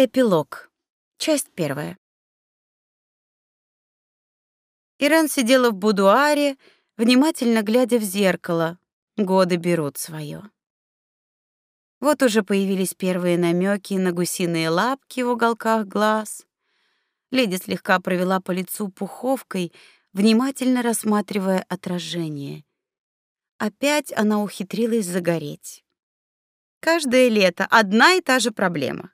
Эпилог. Часть первая. Ирен сидела в будуаре, внимательно глядя в зеркало. Годы берут свое. Вот уже появились первые намеки на гусиные лапки в уголках глаз. Леди слегка провела по лицу пуховкой, внимательно рассматривая отражение. Опять она ухитрилась загореть. Каждое лето одна и та же проблема.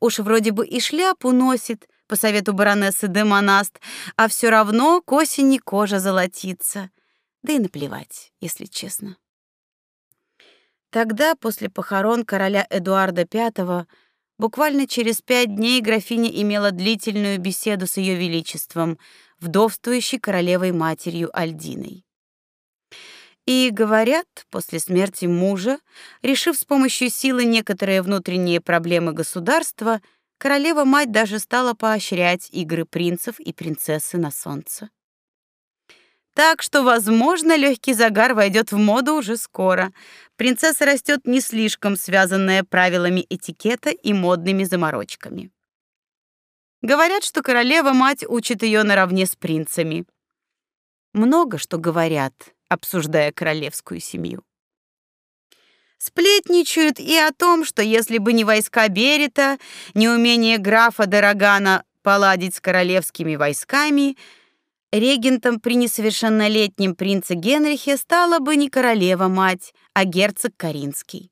Уж вроде бы и шляпу носит, по совету баронессы де Монаст, а все равно к осени кожа золотится. Да и наплевать, если честно. Тогда, после похорон короля Эдуарда V, буквально через пять дней графиня имела длительную беседу с ее величеством, вдовствующей королевой матерью Альдиной. И говорят, после смерти мужа, решив с помощью силы некоторые внутренние проблемы государства, королева-мать даже стала поощрять игры принцев и принцессы на солнце. Так что, возможно, легкий загар войдет в моду уже скоро. Принцесса растет не слишком связанная правилами этикета и модными заморочками. Говорят, что королева-мать учит ее наравне с принцами. Много что говорят, обсуждая королевскую семью. Сплетничают и о том, что если бы не войска Берета, не умение графа Дорогана поладить с королевскими войсками, регентом при несовершеннолетнем принце Генрихе стала бы не королева-мать, а герцог Каринский.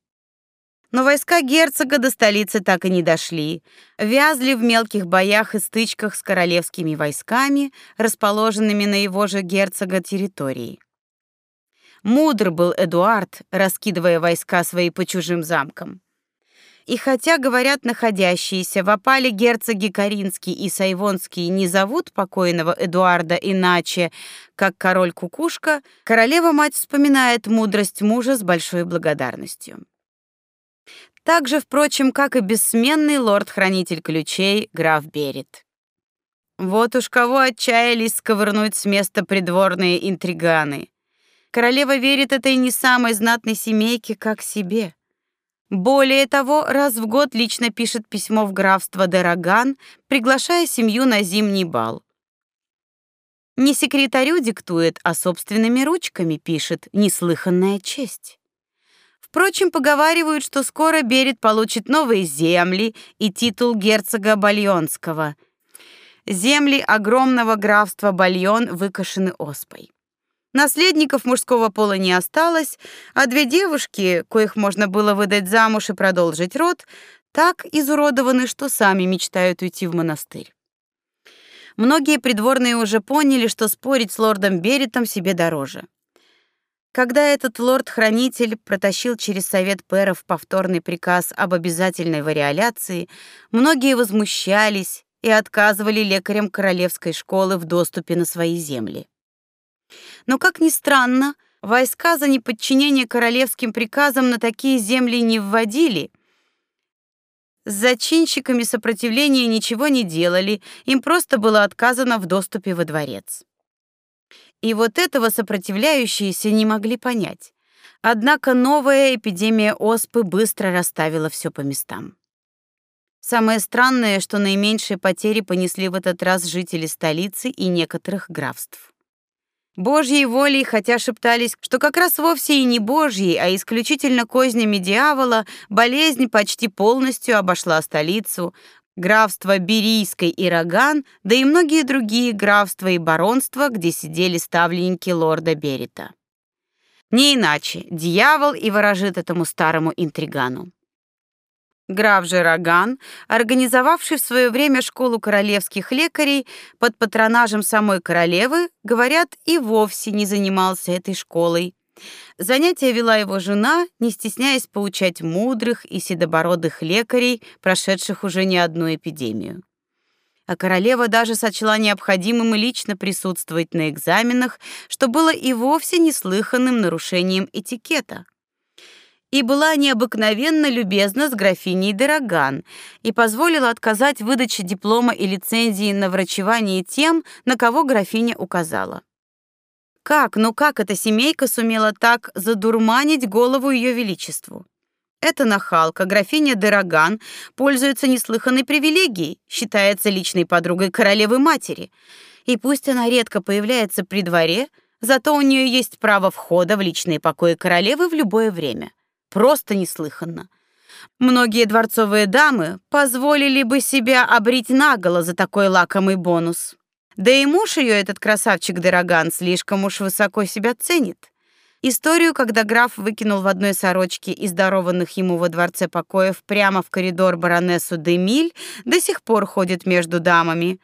Но войска герцога до столицы так и не дошли, вязли в мелких боях и стычках с королевскими войсками, расположенными на его же герцога территории. Мудр был Эдуард, раскидывая войска свои по чужим замкам. И хотя, говорят, находящиеся в опале герцоги Каринский и Сайвонский не зовут покойного Эдуарда иначе, как король Кукушка, королева-мать вспоминает мудрость мужа с большой благодарностью. Так же, впрочем, как и бессменный лорд-хранитель ключей граф Берет. Вот уж кого отчаялись сковырнуть с места придворные интриганы. Королева верит этой не самой знатной семейке как себе. Более того, раз в год лично пишет письмо в графство Дороган, приглашая семью на зимний бал. Не секретарю диктует, а собственными ручками пишет. Неслыханная честь. Впрочем, поговаривают, что скоро Берет получит новые земли и титул герцога Бальонского. Земли огромного графства Бальон выкошены оспой. Наследников мужского пола не осталось, а две девушки, коих можно было выдать замуж и продолжить род, так изуродованы, что сами мечтают уйти в монастырь. Многие придворные уже поняли, что спорить с лордом Беретом себе дороже. Когда этот лорд-хранитель протащил через совет пэров повторный приказ об обязательной вариоляции, многие возмущались и отказывали лекарям королевской школы в доступе на свои земли. Но, как ни странно, войска за неподчинение королевским приказам на такие земли не вводили. С зачинщиками сопротивления ничего не делали, им просто было отказано в доступе во дворец. И вот этого сопротивляющиеся не могли понять. Однако новая эпидемия оспы быстро расставила все по местам. Самое странное, что наименьшие потери понесли в этот раз жители столицы и некоторых графств. Божьей волей, хотя шептались, что как раз вовсе и не божьей, а исключительно кознями дьявола, болезнь почти полностью обошла столицу, графство Берийской и Роган, да и многие другие графства и баронства, где сидели ставленники лорда Берита. Не иначе, дьявол и ворожит этому старому интригану. Граф Жераган, организовавший в свое время школу королевских лекарей под патронажем самой королевы, говорят, и вовсе не занимался этой школой. Занятия вела его жена, не стесняясь поучать мудрых и седобородых лекарей, прошедших уже не одну эпидемию. А королева даже сочла необходимым лично присутствовать на экзаменах, что было и вовсе неслыханным нарушением этикета и была необыкновенно любезна с графиней Дороган и позволила отказать в выдаче диплома и лицензии на врачевание тем, на кого графиня указала. Как, ну как эта семейка сумела так задурманить голову ее величеству? Эта нахалка, графиня Дераган, пользуется неслыханной привилегией, считается личной подругой королевы-матери. И пусть она редко появляется при дворе, зато у нее есть право входа в личные покои королевы в любое время. Просто неслыханно. Многие дворцовые дамы позволили бы себя обрить наголо за такой лакомый бонус. Да и муж ее, этот красавчик Дераган, слишком уж высоко себя ценит. Историю, когда граф выкинул в одной сорочке из дарованных ему во дворце покоев прямо в коридор баронессу Демиль, до сих пор ходит между дамами,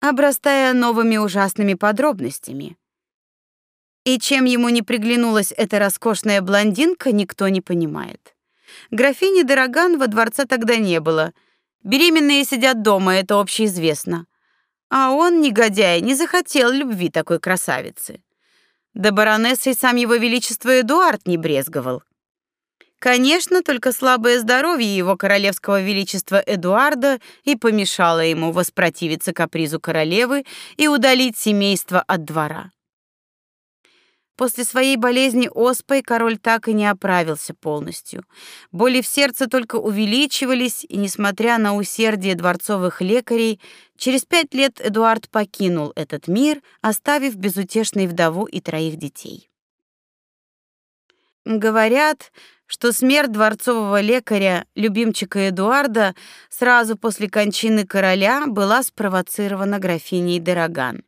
обрастая новыми ужасными подробностями. И чем ему не приглянулась эта роскошная блондинка, никто не понимает. Графини Дороган во дворце тогда не было. Беременные сидят дома, это общеизвестно. А он, негодяй, не захотел любви такой красавицы. Да баронессой сам его величество Эдуард не брезговал. Конечно, только слабое здоровье его королевского величества Эдуарда и помешало ему воспротивиться капризу королевы и удалить семейство от двора. После своей болезни оспой король так и не оправился полностью. Боли в сердце только увеличивались, и несмотря на усердие дворцовых лекарей, через пять лет Эдуард покинул этот мир, оставив безутешной вдову и троих детей. Говорят, что смерть дворцового лекаря, любимчика Эдуарда, сразу после кончины короля была спровоцирована графиней Дороган.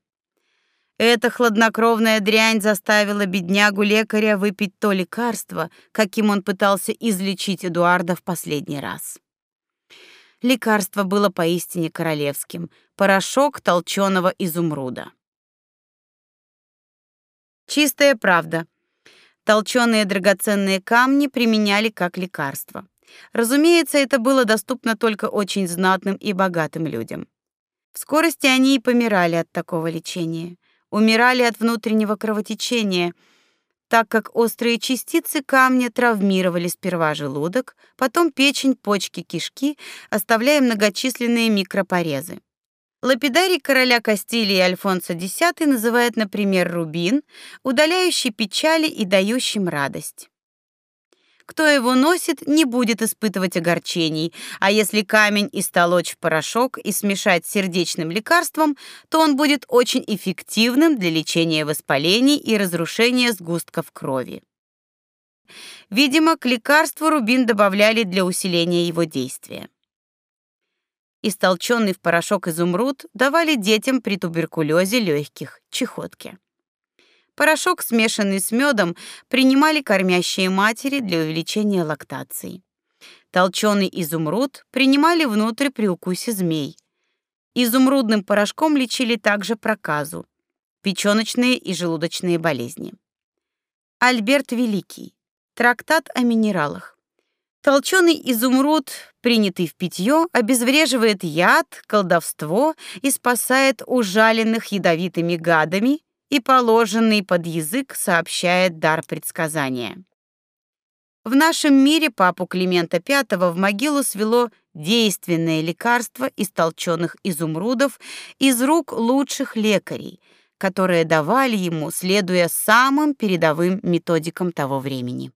Эта хладнокровная дрянь заставила беднягу лекаря выпить то лекарство, каким он пытался излечить Эдуарда в последний раз. Лекарство было поистине королевским порошок толченого изумруда. Чистая правда. Толченые драгоценные камни применяли как лекарство. Разумеется, это было доступно только очень знатным и богатым людям. В скорости они и помирали от такого лечения умирали от внутреннего кровотечения, так как острые частицы камня травмировали сперва желудок, потом печень, почки, кишки, оставляя многочисленные микропорезы. Лапидарий короля Кастилии Альфонсо X называет, например, рубин, удаляющий печали и дающим радость. Кто его носит, не будет испытывать огорчений, а если камень истолочь в порошок и смешать с сердечным лекарством, то он будет очень эффективным для лечения воспалений и разрушения сгустков крови. Видимо, к лекарству рубин добавляли для усиления его действия. Истолченный в порошок изумруд давали детям при туберкулезе легких, чехотке. Порошок, смешанный с медом, принимали кормящие матери для увеличения лактации. Толченый изумруд принимали внутрь при укусе змей. Изумрудным порошком лечили также проказу, печёночные и желудочные болезни. Альберт Великий. Трактат о минералах. Толченый изумруд, принятый в питье, обезвреживает яд, колдовство и спасает ужаленных ядовитыми гадами и положенный под язык сообщает дар предсказания. В нашем мире папу Климента V в могилу свело действенное лекарство из толченых изумрудов из рук лучших лекарей, которые давали ему, следуя самым передовым методикам того времени.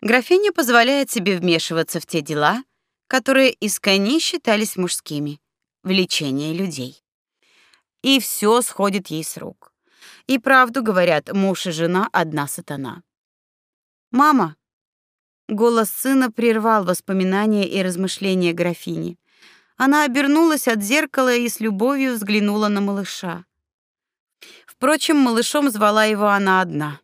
Графиня позволяет себе вмешиваться в те дела, которые искони считались мужскими, в лечение людей и все сходит ей с рук. И правду говорят, муж и жена одна сатана. Мама. Голос сына прервал воспоминания и размышления графини. Она обернулась от зеркала и с любовью взглянула на малыша. Впрочем, малышом звала его она одна.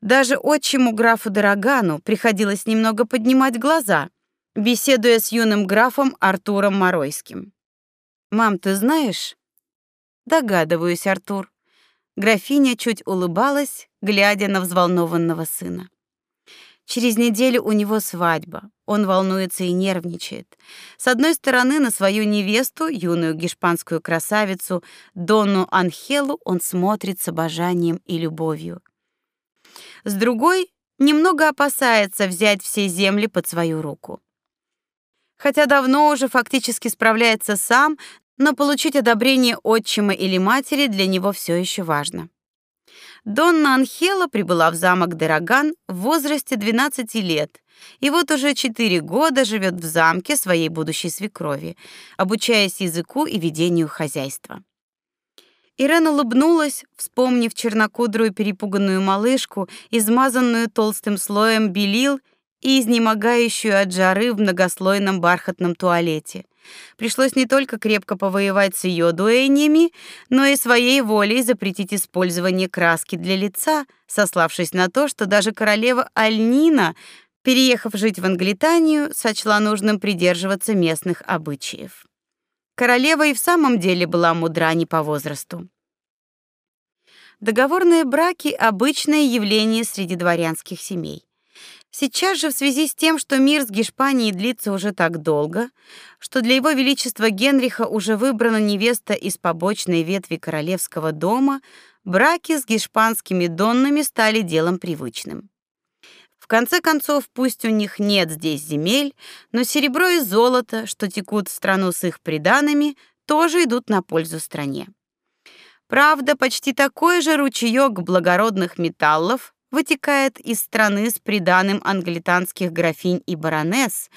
Даже отчиму графу Дорогану приходилось немного поднимать глаза, беседуя с юным графом Артуром Моройским. Мам, ты знаешь, Догадываюсь, Артур. Графиня чуть улыбалась, глядя на взволнованного сына. Через неделю у него свадьба. Он волнуется и нервничает. С одной стороны, на свою невесту, юную гешпанскую красавицу Донну Анхелу, он смотрит с обожанием и любовью. С другой, немного опасается взять все земли под свою руку. Хотя давно уже фактически справляется сам, но получить одобрение отчима или матери для него все еще важно. Донна Анхела прибыла в замок Дороган в возрасте 12 лет и вот уже четыре года живет в замке своей будущей свекрови, обучаясь языку и ведению хозяйства. Ирена улыбнулась, вспомнив чернокудрую перепуганную малышку, измазанную толстым слоем белил и изнемогающую от жары в многослойном бархатном туалете. Пришлось не только крепко повоевать с ее дуэниями, но и своей волей запретить использование краски для лица, сославшись на то, что даже королева Альнина переехав жить в Англитанию, сочла нужным придерживаться местных обычаев. Королева и в самом деле была мудра не по возрасту. Договорные браки обычное явление среди дворянских семей. Сейчас же в связи с тем, что мир с Гешпанией длится уже так долго, что для его величества Генриха уже выбрана невеста из побочной ветви королевского дома, браки с гешпанскими доннами стали делом привычным. В конце концов, пусть у них нет здесь земель, но серебро и золото, что текут в страну с их приданными, тоже идут на пользу стране. Правда, почти такой же ручеек благородных металлов вытекает из страны с приданым англитанских графинь и баронесс,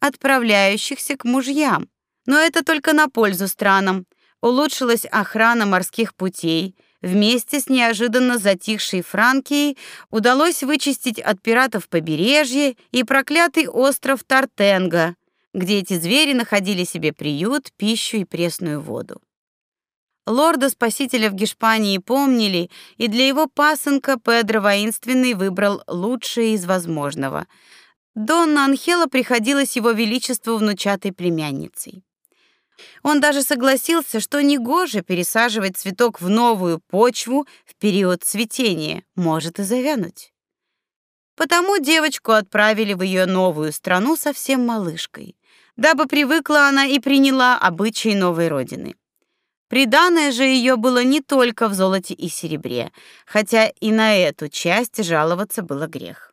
отправляющихся к мужьям. Но это только на пользу странам. Улучшилась охрана морских путей, Вместе с неожиданно затихшей Франкией удалось вычистить от пиратов побережье и проклятый остров Тартенга, где эти звери находили себе приют, пищу и пресную воду. Лорда-спасителя в Гешпании помнили, и для его пасынка Педро Воинственный выбрал лучшее из возможного. Донна Анхела приходилась его величеству внучатой племянницей. Он даже согласился, что негоже пересаживать цветок в новую почву в период цветения, может и завянуть. Потому девочку отправили в ее новую страну совсем малышкой, дабы привыкла она и приняла обычаи новой родины. Приданое же ее было не только в золоте и серебре, хотя и на эту часть жаловаться было грех.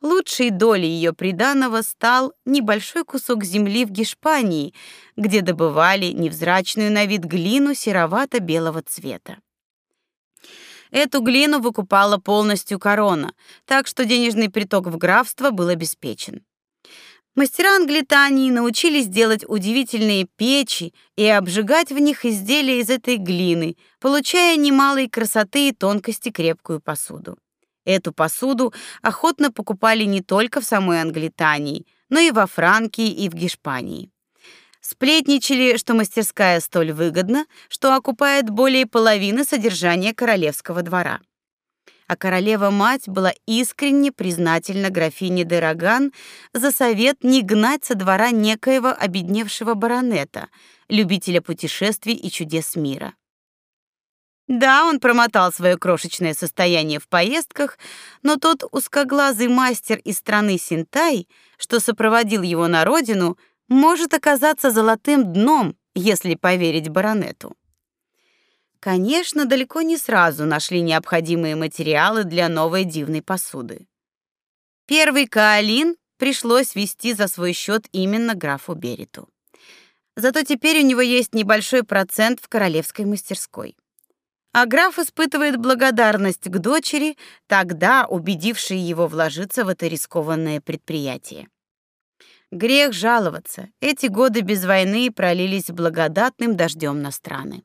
Лучшей долей ее приданого стал небольшой кусок земли в Гешпании, где добывали невзрачную на вид глину серовато-белого цвета. Эту глину выкупала полностью корона, так что денежный приток в графство был обеспечен. Мастера Англитании научились делать удивительные печи и обжигать в них изделия из этой глины, получая немалой красоты и тонкости крепкую посуду. Эту посуду охотно покупали не только в самой Англитании, но и во Франкии и в Гешпании. Сплетничали, что мастерская столь выгодна, что окупает более половины содержания королевского двора. А королева-мать была искренне признательна графине де Роган за совет не гнать со двора некоего обедневшего баронета, любителя путешествий и чудес мира. Да, он промотал свое крошечное состояние в поездках, но тот узкоглазый мастер из страны Синтай, что сопроводил его на родину, может оказаться золотым дном, если поверить баронету. Конечно, далеко не сразу нашли необходимые материалы для новой дивной посуды. Первый каолин пришлось вести за свой счет именно графу Бериту. Зато теперь у него есть небольшой процент в королевской мастерской а граф испытывает благодарность к дочери, тогда убедившей его вложиться в это рискованное предприятие. Грех жаловаться. Эти годы без войны пролились благодатным дождем на страны.